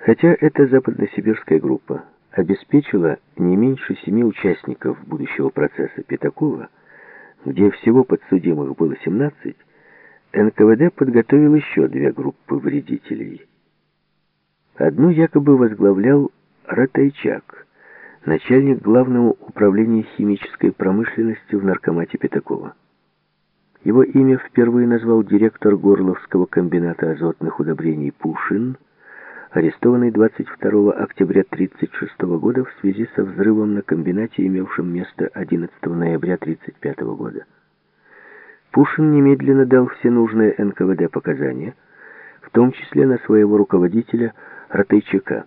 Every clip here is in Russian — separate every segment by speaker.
Speaker 1: Хотя эта западносибирская группа обеспечила не меньше семи участников будущего процесса Пятакова, где всего подсудимых было 17, НКВД подготовил еще две группы вредителей. Одну якобы возглавлял Ратайчак, начальник главного управления химической промышленности в наркомате Пятакова. Его имя впервые назвал директор Горловского комбината азотных удобрений Пушин – арестованный 22 октября 1936 года в связи со взрывом на комбинате, имевшем место 11 ноября 1935 года. Пушин немедленно дал все нужные НКВД показания, в том числе на своего руководителя Ратайчака.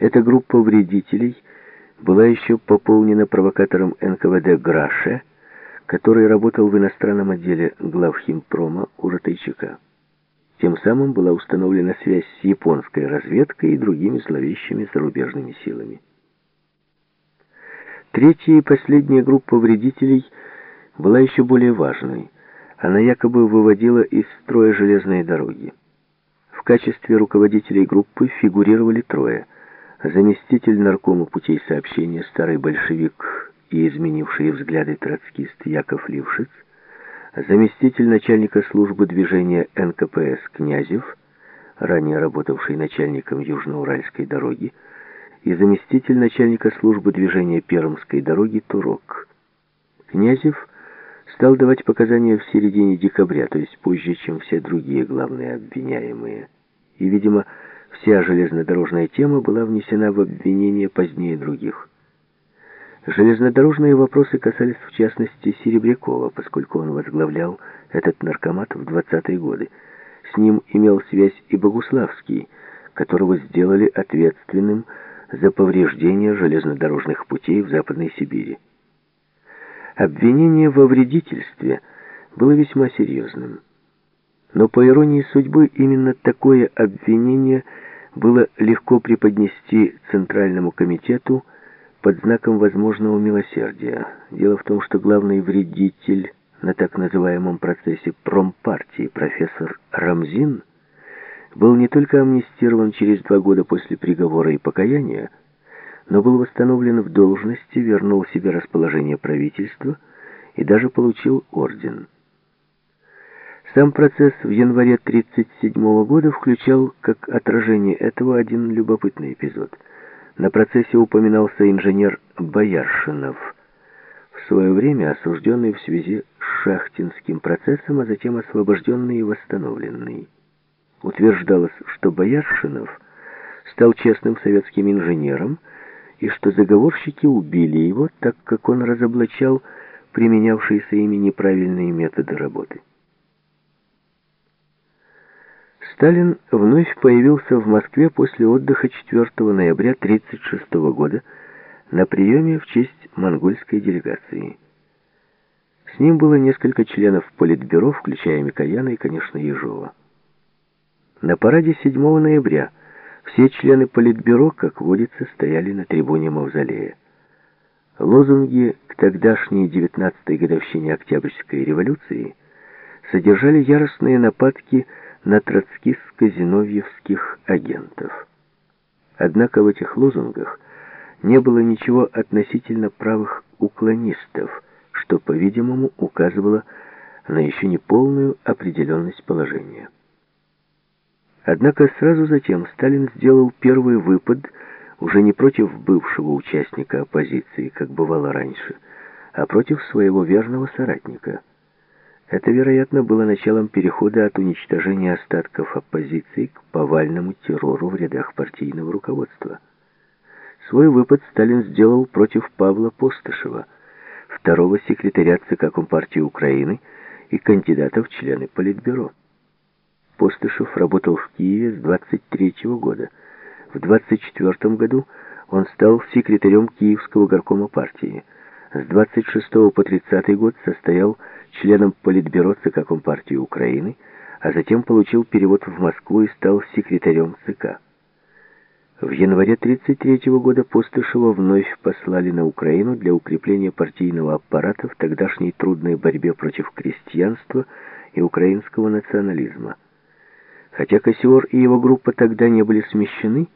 Speaker 1: Эта группа вредителей была еще пополнена провокатором НКВД Граше, который работал в иностранном отделе главхимпрома у Ратайчака. Самым была установлена связь с японской разведкой и другими зловещими зарубежными силами. Третья и последняя группа вредителей была еще более важной. Она якобы выводила из строя железные дороги. В качестве руководителей группы фигурировали трое. Заместитель наркома путей сообщения, старый большевик и изменивший взгляды троцкист Яков Лившиц, заместитель начальника службы движения НКПС Князев, ранее работавший начальником Южноуральской дороги, и заместитель начальника службы движения Пермской дороги Турок. Князев стал давать показания в середине декабря, то есть позже, чем все другие главные обвиняемые. И, видимо, вся железнодорожная тема была внесена в обвинение позднее других. Железнодорожные вопросы касались в частности Серебрякова, поскольку он возглавлял этот наркомат в 20-е годы. С ним имел связь и Богуславский, которого сделали ответственным за повреждение железнодорожных путей в Западной Сибири. Обвинение во вредительстве было весьма серьезным. Но по иронии судьбы именно такое обвинение было легко преподнести Центральному комитету под знаком возможного милосердия. Дело в том, что главный вредитель на так называемом процессе промпартии профессор Рамзин был не только амнистирован через два года после приговора и покаяния, но был восстановлен в должности, вернул себе расположение правительства и даже получил орден. Сам процесс в январе 1937 года включал как отражение этого один любопытный эпизод – на процессе упоминался инженер Бояршинов, в свое время осужденный в связи с Шахтинским процессом, а затем освобожденный и восстановленный. Утверждалось, что Бояршинов стал честным советским инженером и что заговорщики убили его, так как он разоблачал применявшиеся ими неправильные методы работы. Сталин вновь появился в Москве после отдыха 4 ноября 1936 года на приеме в честь монгольской делегации. С ним было несколько членов Политбюро, включая Микояна и, конечно, Ежова. На параде 7 ноября все члены Политбюро, как водится, стояли на трибуне Мавзолея. Лозунги к тогдашней 19-й годовщине Октябрьской революции содержали яростные нападки на троцкистско-зиновьевских агентов. Однако в этих лозунгах не было ничего относительно правых уклонистов, что, по-видимому, указывало на еще не полную определенность положения. Однако сразу затем Сталин сделал первый выпад уже не против бывшего участника оппозиции, как бывало раньше, а против своего верного соратника – это, вероятно, было началом перехода от уничтожения остатков оппозиции к повальному террору в рядах партийного руководства. Свой выпад Сталин сделал против Павла Постышева, второго секретаря ЦК Компартии Украины и кандидата в члены Политбюро. Постышев работал в Киеве с 23 -го года. В 24 году он стал секретарем Киевского горкома партии. С 26 по 30 год состоял членом Политбюро ЦК Компартии Украины, а затем получил перевод в Москву и стал секретарем ЦК. В январе 1933 года Постышева вновь послали на Украину для укрепления партийного аппарата в тогдашней трудной борьбе против крестьянства и украинского национализма. Хотя Кассиор и его группа тогда не были смещены,